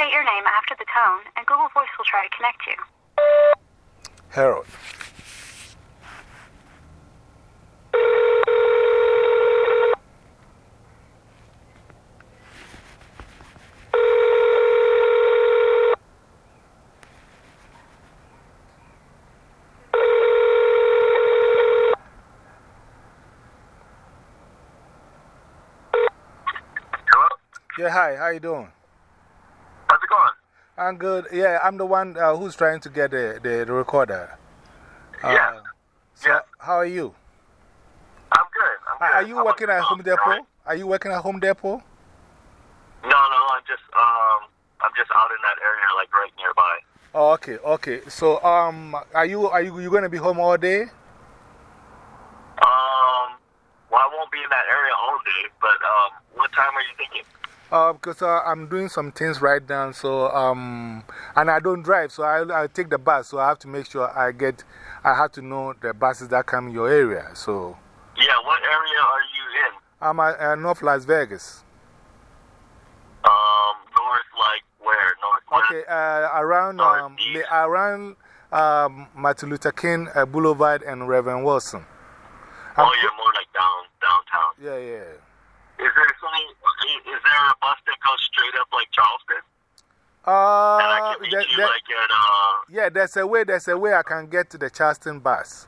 state your name after the tone, and Google Voice will try to connect you. Harold. Yeah, hi, how you doing? How's it going? I'm good. Yeah, I'm the one uh, who's trying to get the, the, the recorder. Uh, Yeah. So, Yeah. how are you? I'm good. I'm good. Are you How working at? Home Depot? Are you working at Home Depot? No, no, I'm just, um, I'm just out in that area, like right nearby. Oh, okay, okay. So, um, are you, are you, you going to be home all day? Um, well, I won't be in that area all day, but, um, what time are you thinking? Uh, because uh, I'm doing some things right now, so, um, and I don't drive, so I, I take the bus, so I have to make sure I get, I have to know the buses that come in your area, so. Yeah, what area are you in? I'm at uh, North Las Vegas. Um, north, like where? North, Okay, uh, around, um, the, around um, Martin Luther King uh, Boulevard and Reverend Wilson. I'm Oh, you're more like down, downtown. Yeah, yeah. Is there something, is there a bus that goes straight up like Charleston? Uh, can meet that- you that- like at, uh, yeah, there's a way, there's a way I can get to the Charleston bus.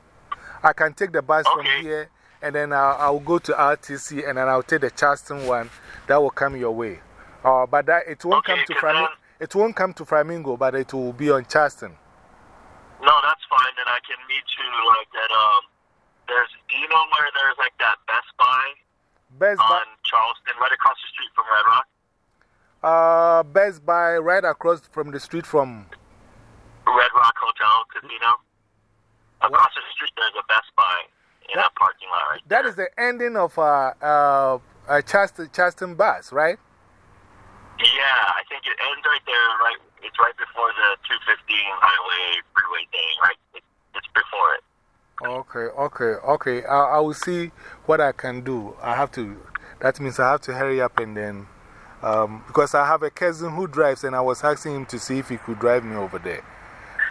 I can take the bus from here and then I'll, I'll go to RTC and then I'll take the Charleston one that will come your way. Uh, but that, it won't Okay, come to Flamingo. then- It won't come to Flamingo, but it will be on Charleston. No, that's fine. Then I can meet you like at um. There's. Do you know where there's like that Best Buy Best Buy, on Charleston, right across the street from Red Rock? uh, Best Buy right across from the street from. Red Rock Hotel Casino. Across the street, there's a Best Buy in that parking lot right That there. is the ending of uh, uh, uh, Charleston, Charleston bus, right? Yeah, I think it ends right there. Right, it's right before the 215 highway freeway thing. Right, it, it's before it. Okay, okay, okay. I, I will see what I can do. I have to, that means I have to hurry up and then, um, because I have a cousin who drives and I was asking him to see if he could drive me over there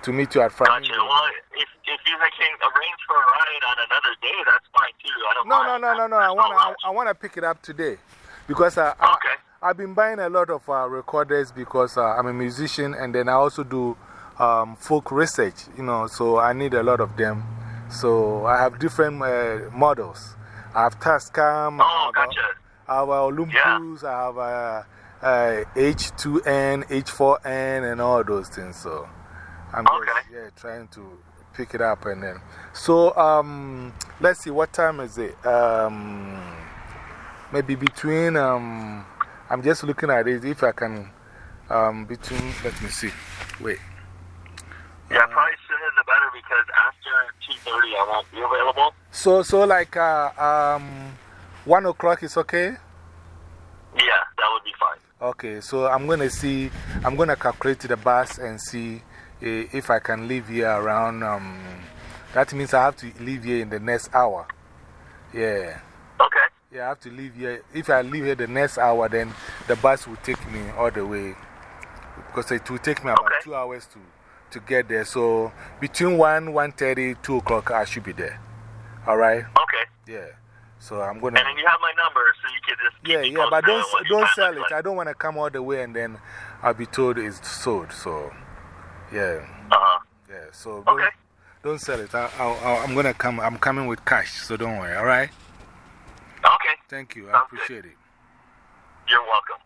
to meet you at Gotcha. Flamingo. Well, if if you can arrange for a ride on another day, that's fine too. I don't No, no, mind. no, no, no. I There's want to I wanna pick it up today because I, I, Okay. I've been buying a lot of uh, recorders because uh, I'm a musician and then I also do um, folk research, you know, so I need a lot of them. So I have different uh, models. I have Tascam, Oh, gotcha. I have uh, Olympus, I have uh, uh, H2N, H4N, and all those things. So I'm just yeah, trying to pick it up and then. So um, let's see, what time is it? Um, maybe between, um, I'm just looking at it, if I can, um, between, let me see. Wait. Yeah, probably sooner the better because after 2.30 I won't be available. So, so like uh, um, 1 o'clock is okay? Yeah, that would be fine. Okay, so I'm going to see, I'm going to calculate the bus and see eh, if I can leave here around. Um, that means I have to leave here in the next hour. Yeah. Okay. Yeah, I have to leave here. If I leave here the next hour, then the bus will take me all the way. Because it will take me about Okay. two hours to, to get there. So between 1, 1.30, 2 o'clock, I should be there. All right? Okay. Yeah. So I'm going to. And then you have my number so you can just Yeah, yeah, but don't, on what your don't sell it. I don't want to come all the way and then I'll be told it's sold. So, yeah. Uh-huh. Yeah, so don't, Okay. don't sell it. I, I, I'm going to come. I'm coming with cash, so don't worry. All right? Okay. Thank you. I good. appreciate it. You're welcome.